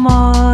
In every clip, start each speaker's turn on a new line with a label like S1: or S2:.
S1: more.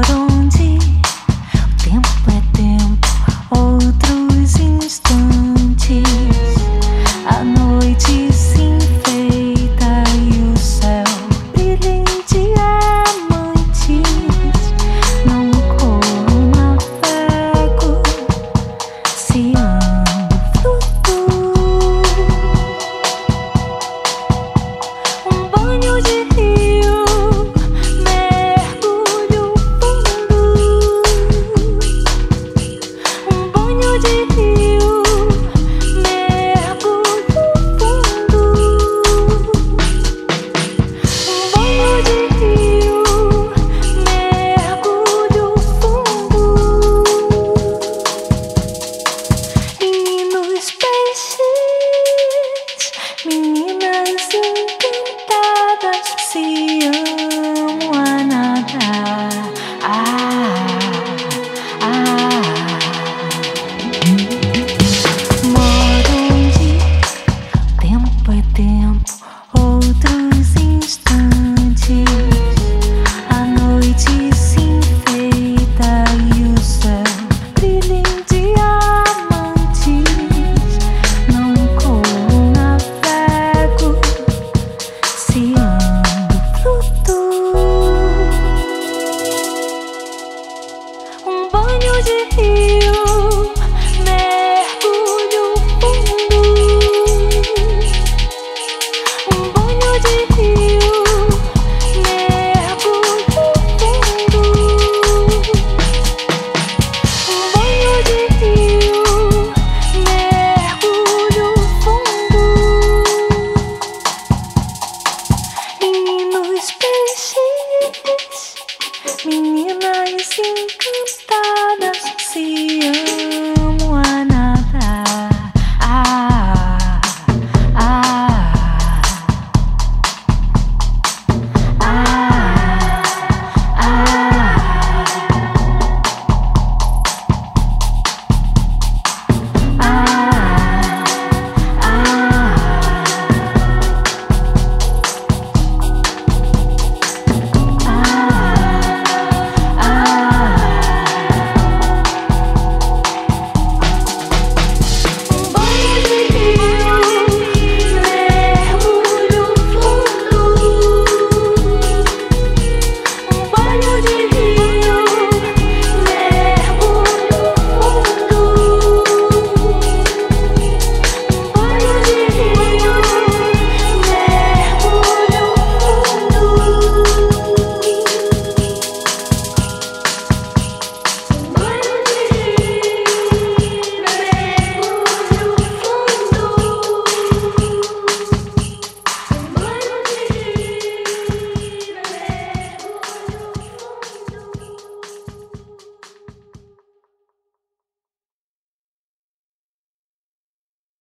S1: menina my sim